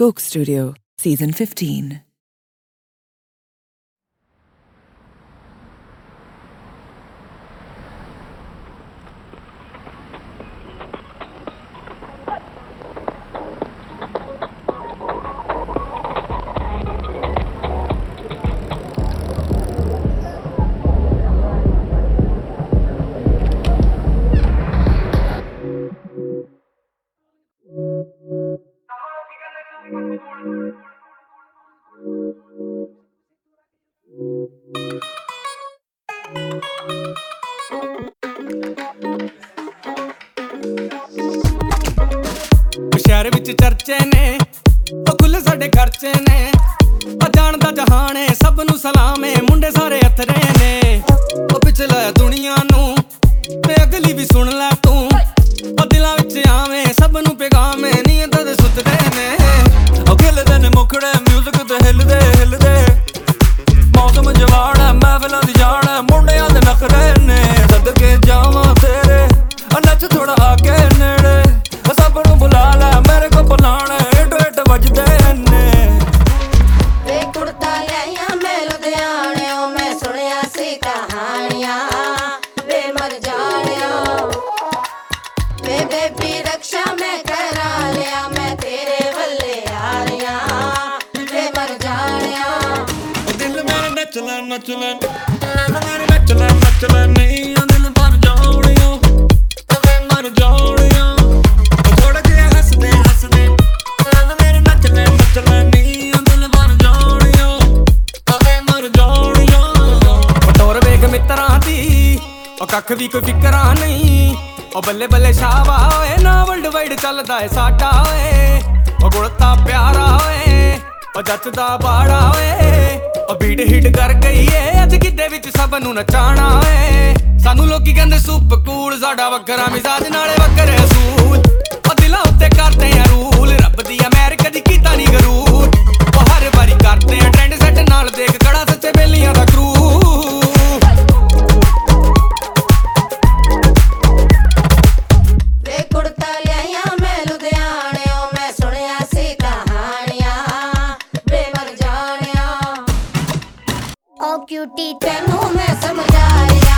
Coke Studio, Season 15. ਨੇ। ਉਹ ਖੁੱਲੇ ਸਾਡੇ ਖਰਚੇ ਨੇ। ਉਹ ਜਾਣਦਾ ਜਹਾਨ ਏ, ਸਭ ਨੂੰ ਸਲਾਮ ਏ, ਮੁੰਡੇ ਸਾਰੇ ਅਥਰੇ ਨੇ। ਉਹ ਪਿਛਲਾ ਦੁਨੀਆ ਨੂੰ, ਤੇ ਅਗਲੀ ਵੀ ਸੁਣ ਲੈ ਤੂੰ। ਨੱਚ ਲੈ ਨੱਚ ਲੈ ਨੱਚ ਲੈ ਨਹੀਂ ਉਹ ਦਿਲ ਭਰ ਜਾਣਿਓ ਤਵੇ ਮਰ ਜਾਣਿਓ ਉਹ ਥੋੜਾ ਜਿਹਾ ਹੱਸਦੇ ਹੱਸਦੇ ਮੇਰੇ ਨੱਚ ਲੈ ਨੱਚ ਲੈ ਨਹੀਂ ਉਹ ਦਿਲ ਭਰ ਜਾਣਿਓ ਤਵੇ ਮਰ ਜਾਣਿਓ ਪਟੋਰ ਵੇਖ ਮਿੱਤਰਾਂ ਦੀ, ਉਹ ਕੱਖ ਵੀ ਕੋਈ ਫਿਕਰਾਂ ਨਹੀਂ। ਉਹ ਬੱਲੇ ਬੱਲੇ ਸ਼ਾਵਾ ਓਏ ਨਾ ਵਰਲਡ ਵਾਈਡ ਚੱਲਦਾ ਏ ਸਾਡਾ ਓਏ। ਉਹ ਗੁੜਤਾ ਪਿਆਰਾ ਓਏ, ਉਹ ਜੱਚਦਾ ਬਾੜਾ ਓਏ। ਉਹ ਬੀਟ ਹਿੱਟ ਕਰ ਗਈ ਏ। ਅੱਜ ਕਿੱਦੇ ਵਿੱਚ ਸਭ ਨੂੰ ਨਚਾਣਾ ਏ। ਸਾਨੂੰ ਲੋਕੀ ਕਹਿੰਦੇ ਸੁਪ ਕੂਲ, ਸਾਡਾ ਵੱਖਰਾ ਮਿਜ਼ਾਜ, ਨਾਲੇ ਵੱਖਰੇ ਅਸੂਲ ਉਹ ਦਿਲਾਂ ਉੱਤੇ ਕਰਦੇ ਆ ਰੂਲ ਓ ਕਿਊਟੀ ਤੈਨੂੰ ਮੈਂ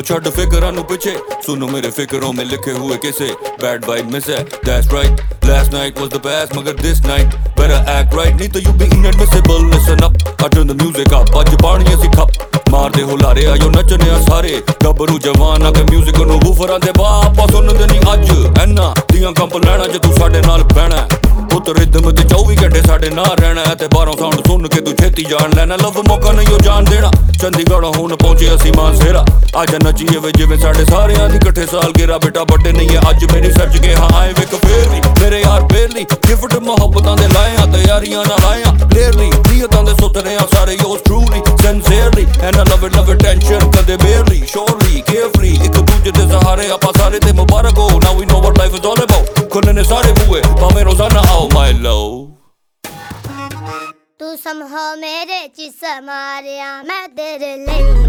ਉਹ ਛੱਡ ਫਿਕਰਾਂ ਨੂੰ ਪਿੱਛੇ ਸੁਣੋ ਮੇਰੇ ਫਿਕਰੋਂ ਮੇ ਲਿਖੇ ਹੋਏ ਕਿਸੇ ਬੈਡ ਵਾਈਬ ਮਿਸ ਹੈ that's right Last night was the best, magar this night better act right. ਨਹੀਂ ਤਾਂ you be inadmissible. Listen up, I turn the music up. ਅੱਜ ਪਾਣੀ ਅਸੀਂ ਖੱਪ ਮਾਰਦੇ ਹੁਲਾਰੇ ਆਇਓ ਨੱਚਨੇ ਆ ਸਾਰੇ ਗੱਭਰੂ ਜਵਾਨ ਆ ਕੇ ਨੂੰ ਵੂਫਰਾਂ ਦੇ ਬਾਪ ਸੁਣਦੇ ਨਹੀਂ ਅੱਜ ਐਨਾ ਦੀਆਂ ਕੰਪ ਲੈਣਾ ਜੇ ਤੂੰ ਸਾਡੇ ਨਾਲ ਬਹਿਣਾ ਉਤ ਰਿਦਮ ਤੇ 24 ਘੰਟੇ ਸਾਡੇ ਨਾਲ ਰਹਿਣਾ ਤੇ ਬਾਹਰੋਂ ਸਾਊਂਡ ਸੁਣ ਕੇ ਤੂੰ ਛੇਤੀ ਜਾਣ ਲੈਣਾ। ਲਵ ਮੌਕਾ ਨਹੀਂ ਉਹ ਜਾਣ ਦੇਣਾ। ਚੰਡੀਗੜ੍ਹ ਹੁਣ ਪਹੁੰਚੇ ਅਸੀਂ ਮਾਨਸੇਰਾ। ਅੱਜ ਨੱਚੀਏ ਵੇ ਜਿਵੇਂ ਸਾਡੇ ਸਾਰਿਆਂ ਦੀ ਇਕੱਠੇ ਸਾਲ ਗੇਰਾ ਬੇਟਾ ਵੱਡੇ ਨਹੀਂ ਹੈ ਅੱਜ ਮੇਰੀ ਸਰਜ ਕੇ ਹਾਂ, ਆਏ ਵੇਖ ਫੇਰ ਵੀ ਮੇਰੇ ਯਾਰ ਫੇਰ ਨਹੀਂ ਗਿਫਟ ਮੁਹੱਬਤਾਂ ਦੇ ਲਾਏ ਆ, ਤਿਆਰੀਆਂ ਨਾਲ ਆਏ ਆ। ਨੀਅਤਾਂ ਦੇ ਸੁਤਰੇ ਆ ਸਾਰੇ yours truly sincerely and I love it love it tension ਕਦੇ ਬੇਅਰਲੀ ਸ਼ੋਰਲੀ ਕੇਅਰਫ੍ਰੀ ਇੱਕ ਦੂਜੇ ਦੇ ਸਹਾਰੇ ਆਪਾਂ ਸਾਰੇ ਤੇ ਮੁਬਾਰਕ ਹੋ। Now we know what life is all about ਖੁੱਲ੍ਹੇ ਸਾਰੇ ਬੂਏ ਭਾਵੇਂ ਰੋਜ਼ਾਨਾ ਆਓ ਮਾਈ ਲਵ ਤੂੰ ਸਮਝੋ ਮੇਰੇ ਚ ਸਮਾਰਿਆ ਮੈਂ ਤੇਰੇ ਲਈ